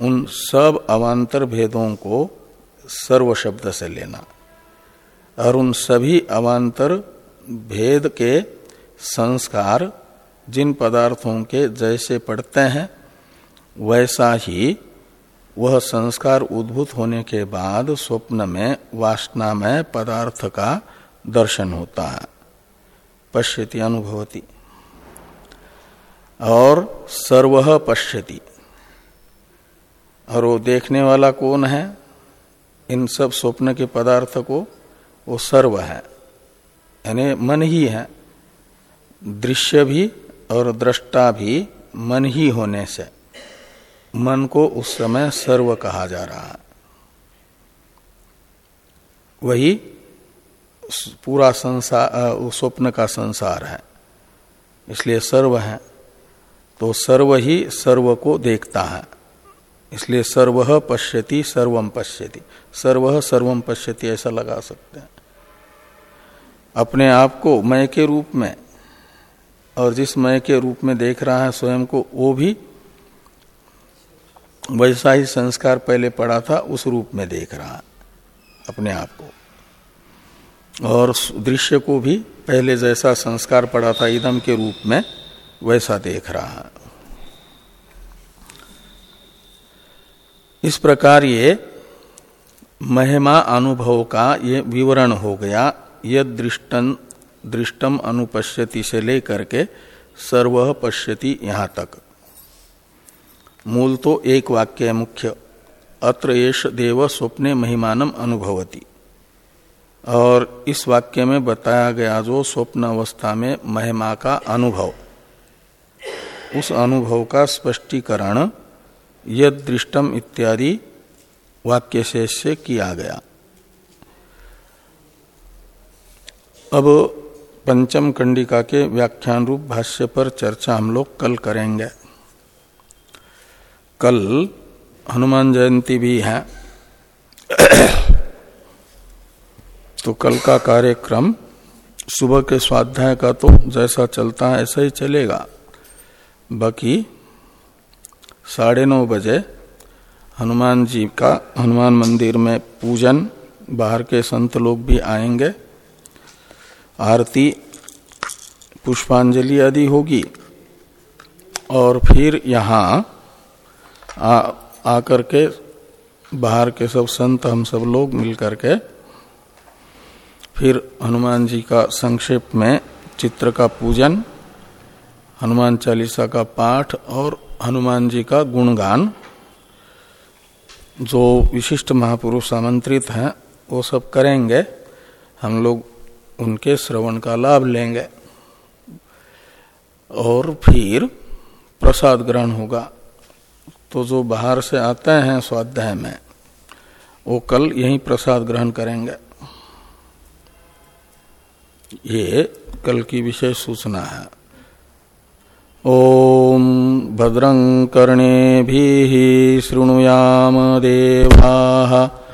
उन सब अवान्तर भेदों को सर्व शब्द से लेना। और उन सभी अवान्तर भेद के संस्कार जिन पदार्थों के जैसे पड़ते हैं, वैसा ही वह संस्कार उद्भूत होने के बाद स्वप्न में, वासना में पदार्थ का दर्शन होता है। पश्यति अनुभवती। और सर्व पश्यति। और वो देखने वाला कौन है? इन सब स्वप्न के पदार्थ को वो सर्व है। यानी मन ही है। दृश्य भी और दृष्टा भी मन ही होने से मन को उस समय सर्व कहा जा रहा है। वही पूरा संसार स्वप्न का संसार है। इसलिए सर्व है। तो सर्व ही सर्व को देखता है। इसलिए सर्व पश्यति सर्वम पश्यति। सर्व सर्वम पश्यति, ऐसा लगा सकते हैं। अपने आप को मय के रूप में और जिस मय के रूप में देख रहा है स्वयं को, वो भी वैसा ही संस्कार पहले पड़ा था, उस रूप में देख रहा है, अपने आप को। और दृश्य को भी पहले जैसा संस्कार पड़ा था, इदम के रूप में वैसा देख रहा है। इस प्रकार ये महिमा अनुभव का ये विवरण हो गया। यद दृष्टम अनुपश्यति से लेकर के सर्व पश्यति यहाँ तक। मूल तो एक वाक्य है मुख्य, अत्र येष देव स्वप्ने महिमानम अनुभवती। और इस वाक्य में बताया गया जो स्वप्न अवस्था में महिमा का अनुभव। उस अनुभव का स्पष्टीकरण यद दृष्टम इत्यादि वाक्य से किया गया। अब पंचम कंडिका के व्याख्यान रूप भाष्य पर चर्चा हम लोग कल करेंगे। कल हनुमान जयंती भी है। तो कल का कार्यक्रम सुबह के स्वाध्याय का तो जैसा चलता है ऐसा ही चलेगा। बाकी साढ़े नौ बजे हनुमान जी का हनुमान मंदिर में पूजन, बाहर के संत लोग भी आएँगे। आरती, पुष्पांजलि आदि होगी। और फिर यहाँ आकर के बाहर के सब संत, हम सब लोग मिलकर के फिर हनुमान जी का संक्षेप में चित्र का पूजन, हनुमान चालीसा का पाठ और हनुमान जी का गुणगान, जो विशिष्ट महापुरुष आमंत्रित हैं, वो सब करेंगे। हम लोग उनके श्रवण का लाभ लेंगे। और फिर प्रसाद ग्रहण होगा। तो जो बाहर से आते हैं स्वाध्याय में, वो कल यही प्रसाद ग्रहण करेंगे। ये कल की विशेष सूचना है। ओम भद्रं कर्णे भी शृणुयाम देवा।